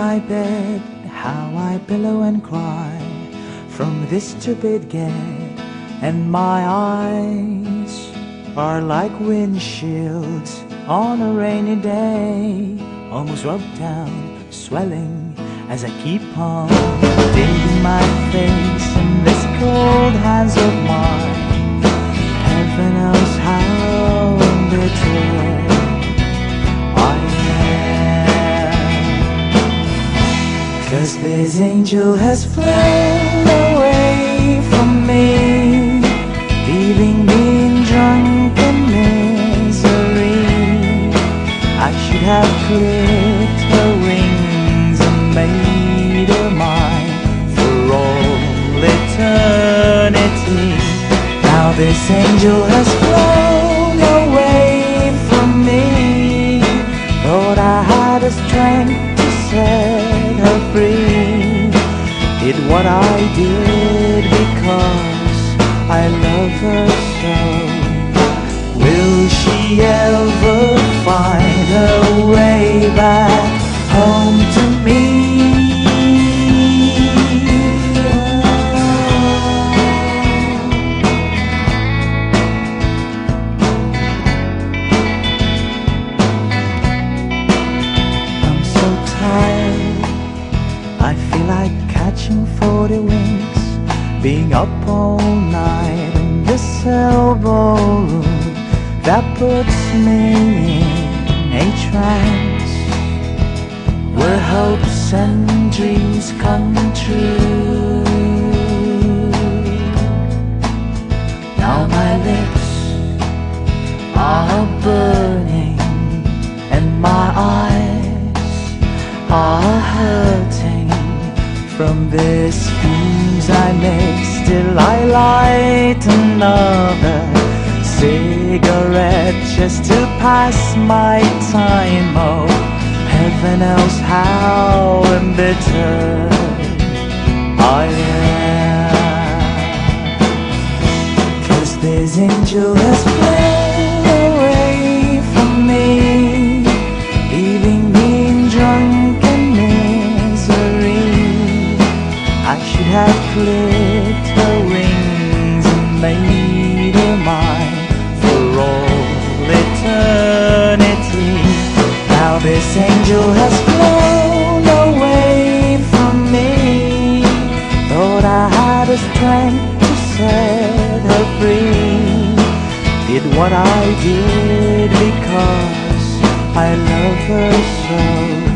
my bed, how I pillow and cry from this stupid get, and my eyes are like windshields on a rainy day, almost rubbed down, swelling as I keep on digging my This angel has flown away from me, leaving me in drunken misery. I should have clipped her wings and made her mine for all eternity. Now this angel has what I did because I love her so. Will she ever being up all night in this elbow room that puts me in a trance where hopes and dreams come true. Now my lips are burning and my eyes are hurting from the light another cigarette just to pass my time. Oh, heaven knows how embittered I am. Cause this angel this angel has flown away from me. Thought I had the strength to set her free. Did what I did because I love her so.